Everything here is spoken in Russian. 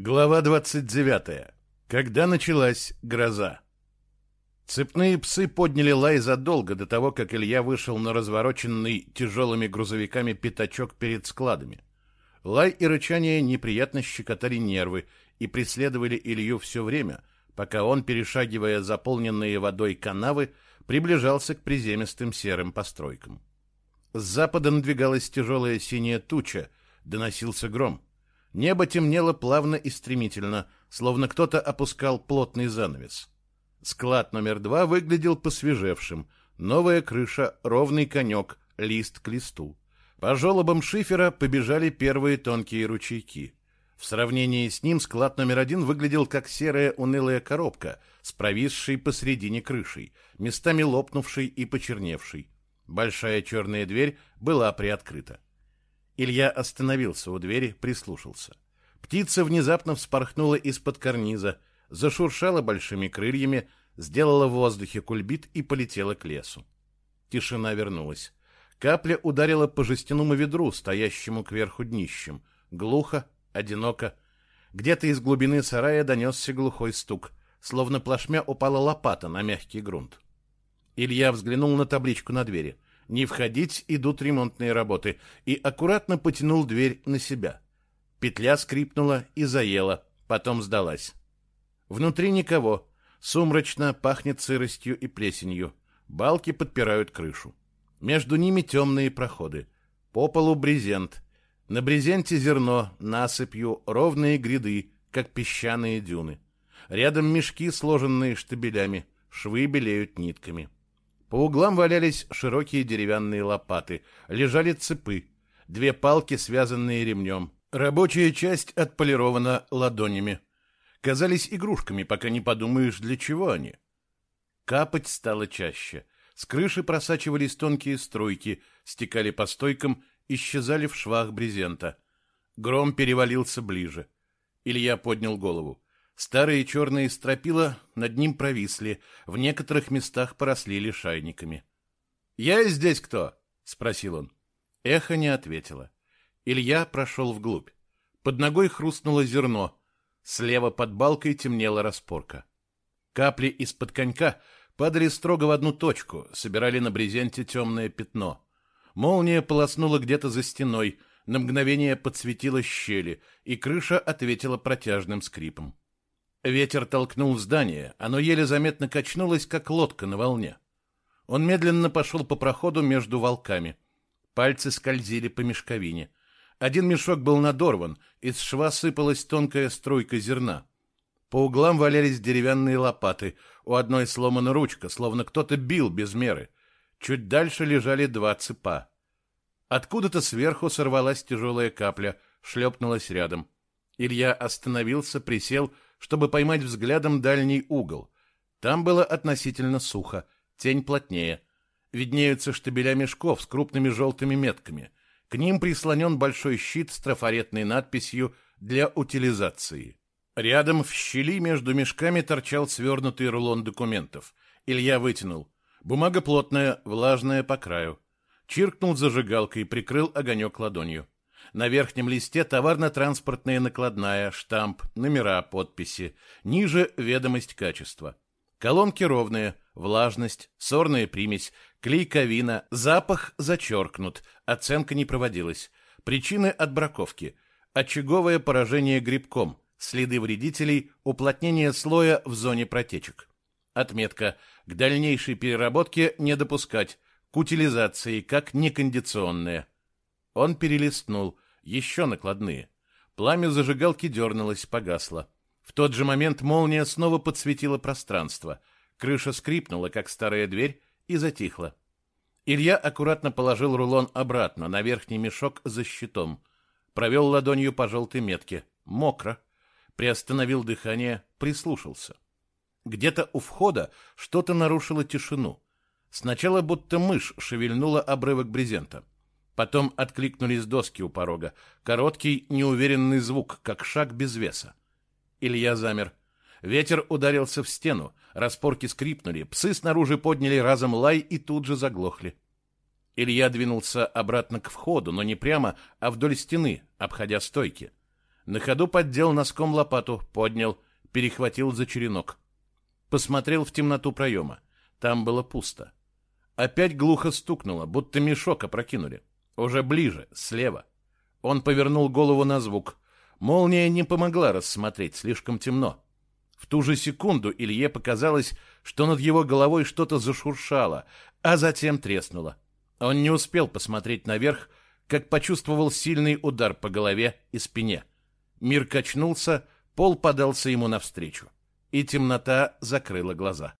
Глава 29. Когда началась гроза. Цепные псы подняли лай задолго до того, как Илья вышел на развороченный тяжелыми грузовиками пятачок перед складами. Лай и рычание неприятно щекотали нервы и преследовали Илью все время, пока он, перешагивая заполненные водой канавы, приближался к приземистым серым постройкам. С запада надвигалась тяжелая синяя туча, доносился гром — Небо темнело плавно и стремительно, словно кто-то опускал плотный занавес. Склад номер два выглядел посвежевшим. Новая крыша, ровный конек, лист к листу. По желобам шифера побежали первые тонкие ручейки. В сравнении с ним склад номер один выглядел как серая унылая коробка с провисшей посредине крышей, местами лопнувшей и почерневшей. Большая черная дверь была приоткрыта. Илья остановился у двери, прислушался. Птица внезапно вспорхнула из-под карниза, зашуршала большими крыльями, сделала в воздухе кульбит и полетела к лесу. Тишина вернулась. Капля ударила по жестяному ведру, стоящему кверху днищем. Глухо, одиноко. Где-то из глубины сарая донесся глухой стук, словно плашмя упала лопата на мягкий грунт. Илья взглянул на табличку на двери — не входить, идут ремонтные работы, и аккуратно потянул дверь на себя. Петля скрипнула и заела, потом сдалась. Внутри никого. Сумрачно пахнет сыростью и плесенью. Балки подпирают крышу. Между ними темные проходы. По полу брезент. На брезенте зерно, насыпью, ровные гряды, как песчаные дюны. Рядом мешки, сложенные штабелями. Швы белеют нитками. По углам валялись широкие деревянные лопаты, лежали цепы, две палки, связанные ремнем. Рабочая часть отполирована ладонями. Казались игрушками, пока не подумаешь, для чего они. Капать стало чаще. С крыши просачивались тонкие струйки, стекали по стойкам, исчезали в швах брезента. Гром перевалился ближе. Илья поднял голову. Старые черные стропила над ним провисли, в некоторых местах поросли лишайниками. «Я здесь кто?» — спросил он. Эхо не ответило. Илья прошел вглубь. Под ногой хрустнуло зерно. Слева под балкой темнела распорка. Капли из-под конька падали строго в одну точку, собирали на брезенте темное пятно. Молния полоснула где-то за стеной, на мгновение подсветила щели, и крыша ответила протяжным скрипом. Ветер толкнул здание, оно еле заметно качнулось, как лодка на волне. Он медленно пошел по проходу между волками. Пальцы скользили по мешковине. Один мешок был надорван, из шва сыпалась тонкая струйка зерна. По углам валялись деревянные лопаты, у одной сломана ручка, словно кто-то бил без меры. Чуть дальше лежали два цепа. Откуда-то сверху сорвалась тяжелая капля, шлепнулась рядом. Илья остановился, присел — чтобы поймать взглядом дальний угол. Там было относительно сухо, тень плотнее. Виднеются штабеля мешков с крупными желтыми метками. К ним прислонен большой щит с трафаретной надписью «Для утилизации». Рядом в щели между мешками торчал свернутый рулон документов. Илья вытянул. Бумага плотная, влажная по краю. Чиркнул зажигалкой, прикрыл огонек ладонью. На верхнем листе товарно-транспортная накладная, штамп, номера, подписи. Ниже ведомость качества. Колонки ровные, влажность, сорная примесь, клейковина, запах зачеркнут, оценка не проводилась. Причины отбраковки. Очаговое поражение грибком, следы вредителей, уплотнение слоя в зоне протечек. Отметка. К дальнейшей переработке не допускать. К утилизации как некондиционная. Он перелистнул. Еще накладные. Пламя зажигалки дернулось, погасло. В тот же момент молния снова подсветила пространство. Крыша скрипнула, как старая дверь, и затихла. Илья аккуратно положил рулон обратно на верхний мешок за щитом. Провел ладонью по желтой метке. Мокро. Приостановил дыхание, прислушался. Где-то у входа что-то нарушило тишину. Сначала будто мышь шевельнула обрывок брезента. Потом откликнулись доски у порога. Короткий, неуверенный звук, как шаг без веса. Илья замер. Ветер ударился в стену, распорки скрипнули, псы снаружи подняли разом лай и тут же заглохли. Илья двинулся обратно к входу, но не прямо, а вдоль стены, обходя стойки. На ходу поддел носком лопату, поднял, перехватил за черенок. Посмотрел в темноту проема. Там было пусто. Опять глухо стукнуло, будто мешок опрокинули. Уже ближе, слева. Он повернул голову на звук. Молния не помогла рассмотреть, слишком темно. В ту же секунду Илье показалось, что над его головой что-то зашуршало, а затем треснуло. Он не успел посмотреть наверх, как почувствовал сильный удар по голове и спине. Мир качнулся, пол подался ему навстречу, и темнота закрыла глаза.